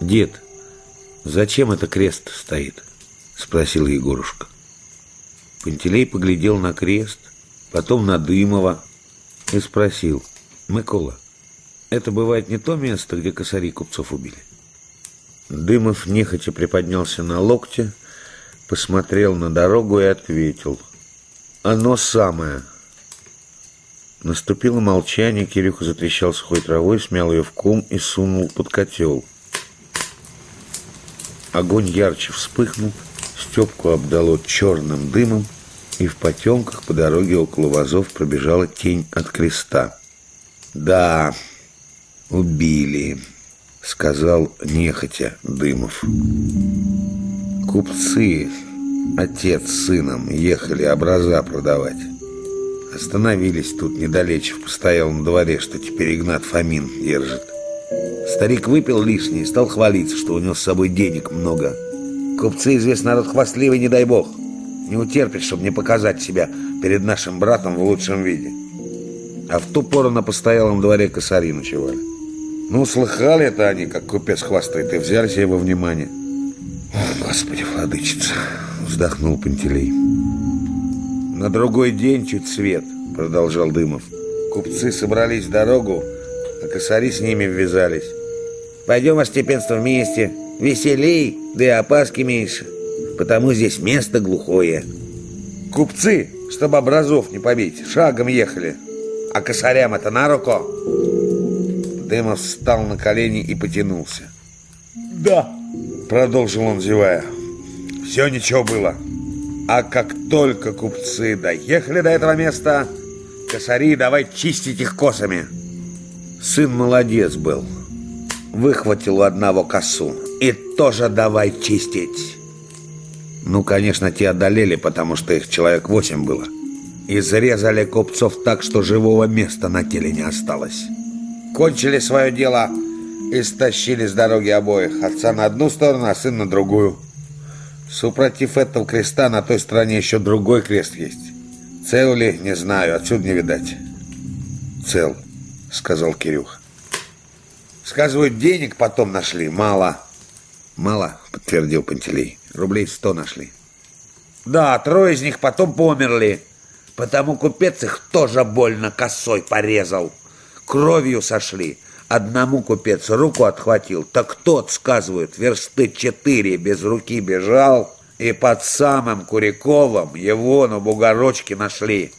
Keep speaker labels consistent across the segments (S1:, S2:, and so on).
S1: Дед, зачем это крест стоит? Спросил Егорушка. Пантелей поглядел на крест, потом на Дымова и спросил. Микола, это бывает не то место, где косари купцов убили? Дымов нехотя приподнялся на локте, посмотрел на дорогу и ответил. Оно самое. Наступило молчание, Кирюха затрещал сухой травой, смял ее в ком и сунул под котел. Огонь ярче вспыхнул, Степку обдало черным дымом, и в потемках по дороге около вазов пробежала тень от креста. «Да, убили», — сказал нехотя Дымов. «Купцы, отец с сыном, ехали образа продавать». Остановились тут недалече в постоялом дворе, что теперь Игнат Фомин держит. Старик выпил лишнее и стал хвалиться, что у него с собой денег много. Купцы, известный народ хвастливый, не дай бог. Не утерпит, чтобы не показать себя перед нашим братом в лучшем виде. А в ту пору на постоялом дворе косари ночевали. Ну, слыхали это они, как купец хвастает, и взяли себе во внимание. О, Господи, владычица, вздохнул Пантелей. На другой день чуть свет, продолжал Дымов. Купцы собрались в дорогу, а косари с ними ввязались. Пойдем, ваше степенство, вместе. Веселей, да и опаски меньше. Потому здесь место глухое. Купцы, чтобы образов не побить, шагом ехали. А косарям это на руку? Дымов встал на колени и потянулся. «Да», — продолжил он, зевая, — «все ничего было. А как только купцы доехали до этого места, косари давай чистить их косами. Сын молодец был. Выхватил у одного косу и тоже давай чистить. Ну, конечно, те одолели, потому что их человек восемь было. И зарезали купцов так, что живого места на теле не осталось. Кончили свое дело и стащили с дороги обоих. Отца на одну сторону, а сын на другую. Супротив этого креста на той стороне еще другой крест есть. Цел ли, не знаю, отсюда не видать. Цел, сказал Кирюха. Сказывают, денег потом нашли, мало. Мало, подтвердил Пантелей. Рублей сто нашли. Да, трое из них потом померли. Потому купец их тоже больно косой порезал. Кровью сошли. Одному купец руку отхватил, так тот, сказывают, версты четыре без руки бежал, и под самым Куриковым его на бугорочке нашли.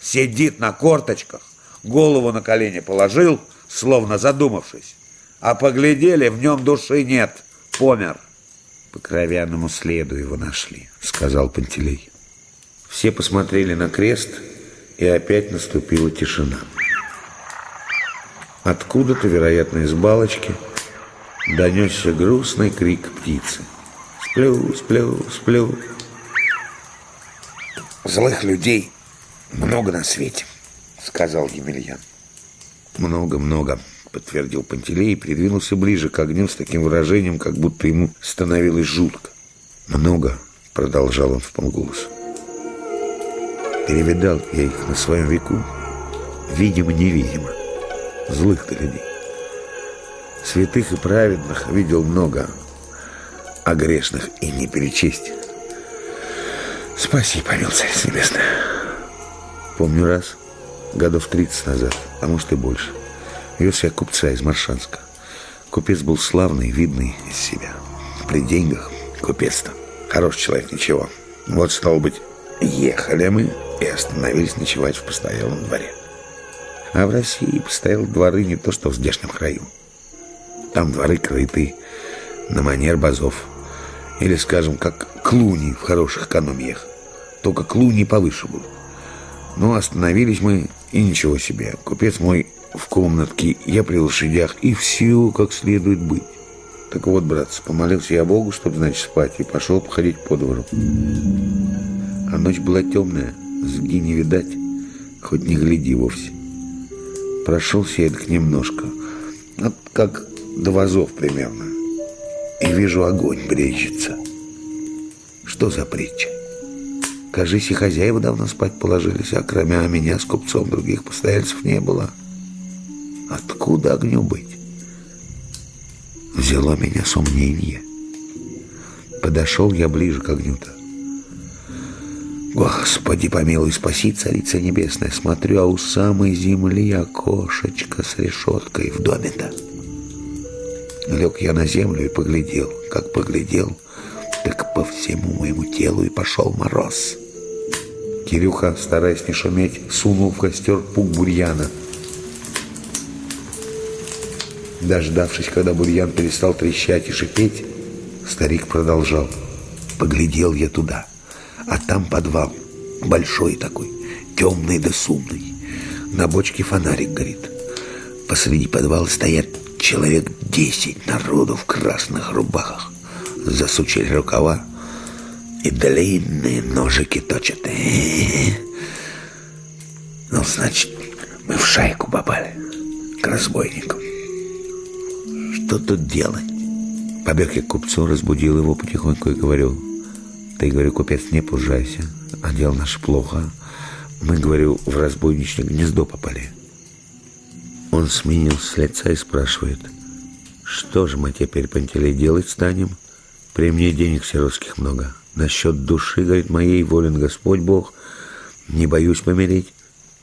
S1: Сидит на корточках, голову на колени положил, словно задумавшись. А поглядели, в нем души нет, помер. По кровяному следу его нашли, сказал Пантелей. Все посмотрели на крест, и опять наступила тишина. Откуда-то, вероятно, из балочки, донесся грустный крик птицы. «Сплю, сплю, сплю». «Злых людей много на свете», — сказал Емельян. «Много-много», — подтвердил Пантелей и придвинулся ближе к огню с таким выражением, как будто ему становилось жутко. «Много», — продолжал он в полголоса. «Перевидал я их на своем веку, видимо-невидимо злых-то людей. Святых и праведных видел много, а грешных и не перечесть. Спаси, помил Царь Небесный. Помню раз, годов 30 назад, а может и больше, вез я купца из Маршанска. Купец был славный, видный из себя. При деньгах купец-то. Хороший человек, ничего. Вот, стало быть, ехали мы и остановились ночевать в постоялом дворе. А в России постоял дворы не то что в здешнем краю. Там дворы крыты на манер базов. Или, скажем, как клуни в хороших экономиях. Только клуни повыше будут. Но остановились мы, и ничего себе. Купец мой в комнатке, я при лошадях, и все как следует быть. Так вот, братцы, помолился я Богу, чтобы, значит, спать, и пошел походить по двору. А ночь была темная, сги не видать, хоть не гляди вовсе. Прошелся я так немножко, вот как до вазов примерно, и вижу, огонь бречется. Что за притча? Кажись, и хозяева давно спать положились, а кроме меня с купцом других постояльцев не было. Откуда огню быть? взяло меня сомнение. Подошел я ближе к огню-то. Господи, помилуй, спаси, Царица Небесная. Смотрю, а у самой земли окошечко с решеткой в доме-то. Лег я на землю и поглядел. Как поглядел, так по всему моему телу и пошел мороз. Кирюха, стараясь не шуметь, сунул в костер пук бурьяна. Дождавшись, когда бурьян перестал трещать и шипеть, старик продолжал. Поглядел я туда, а там подвал, большой такой, темный да сумный. На бочке фонарик горит. Посреди подвала стоят человек десять народу в красных рубахах. Засучили рукава, и длинные ножики точат. Ну, значит, мы в шайку попали к разбойникам. Что тут делать? Побег я к купцу, разбудил его потихоньку и говорю, ты, говорю, купец, не пужайся, а дело наше плохо. Мы, говорю, в разбойничное гнездо попали. Он сменил с лица и спрашивает, что же мы теперь, Пантелей, делать станем? При мне денег сиротских много. Насчет души, говорит, моей волен Господь Бог. Не боюсь помереть.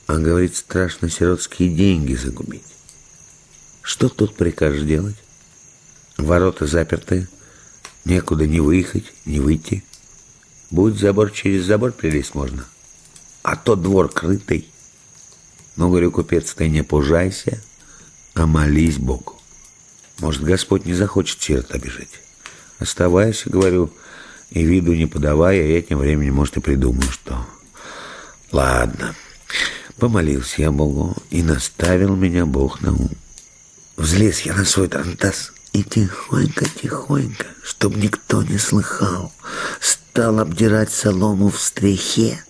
S1: А, говорит, страшно сиротские деньги загубить. Что тут прикажешь делать? Ворота заперты. Некуда не выехать, не выйти. Будет забор, через забор прилезть можно. А тот двор крытый. Ну, говорю, купец, ты не пужайся, а молись Богу. Может, Господь не захочет сирот обижать. Оставайся, говорю, и виду не подавая, я этим временем, может, и придумаю, что... Ладно. Помолился я Богу, и наставил меня Бог на ум. Взлез я на свой тарантас и тихонько-тихонько, чтоб никто не слыхал, стал обдирать солому в стрехе,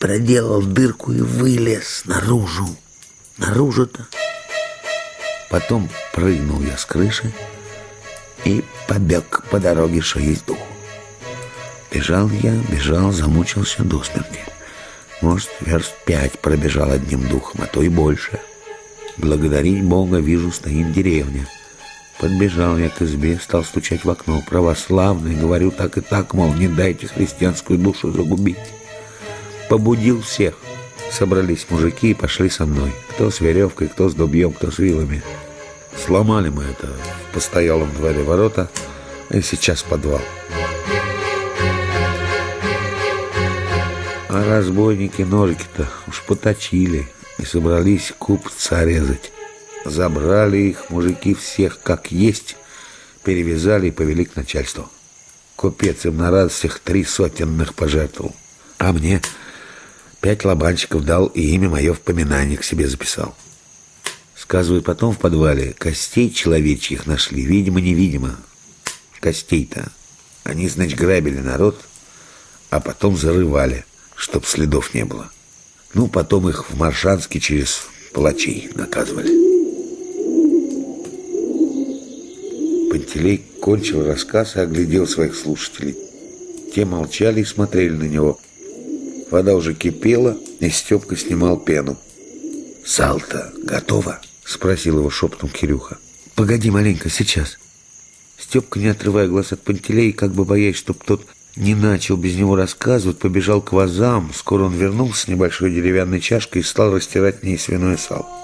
S1: проделал дырку и вылез наружу. Наружу-то. Потом прыгнул я с крыши и побег по дороге, что есть духу. Бежал я, бежал, замучился до смерти. Может, верст пять пробежал одним духом, а то и больше. Благодарить Бога, вижу, стоит деревня. Подбежал я к избе, стал стучать в окно. Православный, говорю так и так, мол, не дайте христианскую душу загубить. Побудил всех. Собрались мужики и пошли со мной. Кто с веревкой, кто с дубьем, кто с вилами. Сломали мы это в постоялом дворе ворота, и сейчас подвал. А разбойники ножики-то уж поточили и собрались купца резать. Забрали их мужики всех как есть, перевязали и повели к начальству. Купец им на радостях три сотенных пожертвовал. А мне пять лобанчиков дал и имя мое в поминание к себе записал. Сказываю, потом в подвале костей человечьих нашли, видимо-невидимо. Костей-то. Они, значит, грабили народ, а потом зарывали чтоб следов не было. Ну, потом их в Маршанске через палачей наказывали. Пантелей кончил рассказ и оглядел своих слушателей. Те молчали и смотрели на него. Вода уже кипела, и Степка снимал пену. «Сал-то готово?» — спросил его шепотом Кирюха. «Погоди маленько, сейчас». Степка, не отрывая глаз от Пантелея, как бы боясь, чтоб тот не начал без него рассказывать, побежал к вазам. Скоро он вернулся с небольшой деревянной чашкой и стал растирать в ней свиное сало.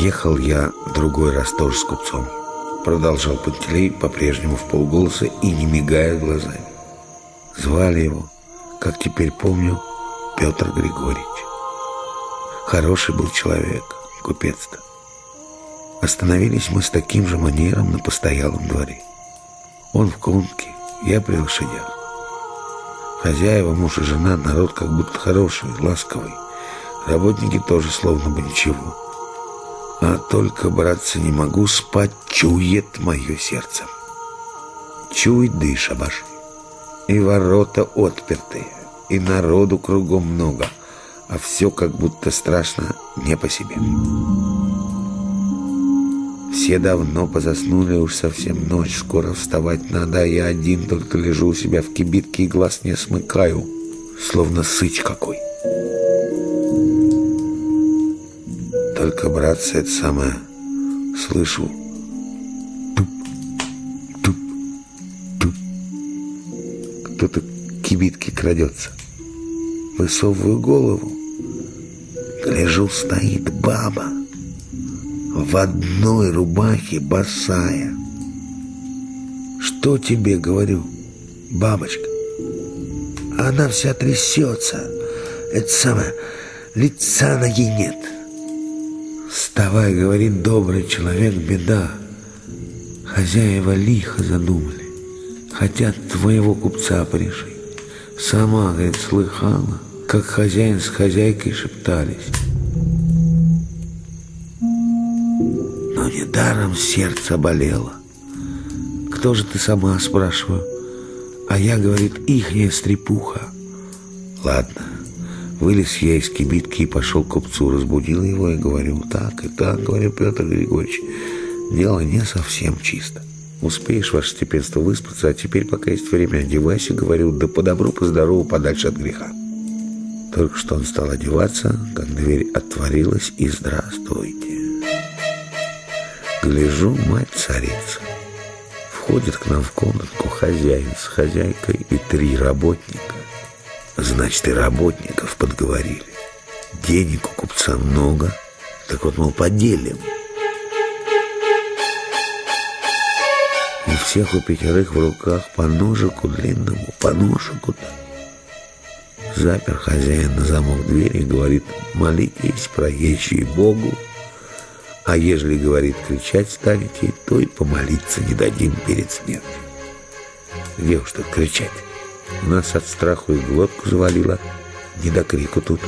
S1: Ехал я другой раз тоже с купцом. Продолжал Пантелей по-прежнему в полголоса и не мигая глазами. Звали его, как теперь помню, Петр Григорьевич. Хороший был человек, купец-то. Остановились мы с таким же манером на постоялом дворе. Он в конке, я при лошадях. Хозяева, муж и жена, народ как будто хороший, ласковый. Работники тоже словно бы ничего. А только, братцы, не могу спать, чует мое сердце. Да и шабаш. И ворота отпертые и народу кругом много, а все как будто страшно не по себе. Все давно позаснули, уж совсем ночь, скоро вставать надо, я один только лежу у себя в кибитке и глаз не смыкаю, словно сыч какой. Только, братцы, это самое, слышу, туп, туп, туп. Кто-то к кибитке крадется. Высовываю голову, гляжу, стоит баба в одной рубахе босая. Что тебе говорю, бабочка? Она вся трясется. Это самое, лица на ей нет. Вставай, говорит добрый человек, беда. Хозяева лихо задумали. Хотят твоего купца пришить. Сама, говорит, слыхала, как хозяин с хозяйкой шептались. Но недаром сердце болело. Кто же ты сама, спрашиваю? А я, говорит, ихняя стрепуха. Ладно, вылез я из кибитки и пошел к купцу, разбудил его и говорю, так и так, говорю, Петр Григорьевич, дело не совсем чисто. Успеешь, ваше степенство, выспаться, а теперь, пока есть время, одевайся, говорю, да по добру, по здорову, подальше от греха. Только что он стал одеваться, как дверь отворилась, и здравствуйте. Гляжу, мать-царица. Входит к нам в комнатку хозяин с хозяйкой и три работника. Значит, и работников подговорили. Денег у купца много, так вот, мол, поделим. У всех у пятерых в руках по ножику длинному, по ножику Запер хозяин на замок двери и говорит, молитесь, проезжие Богу, а ежели, говорит, кричать станете, то и помолиться не дадим перед смертью. Где уж тут кричать? Нас от страху и глотку завалило, не до крику тут.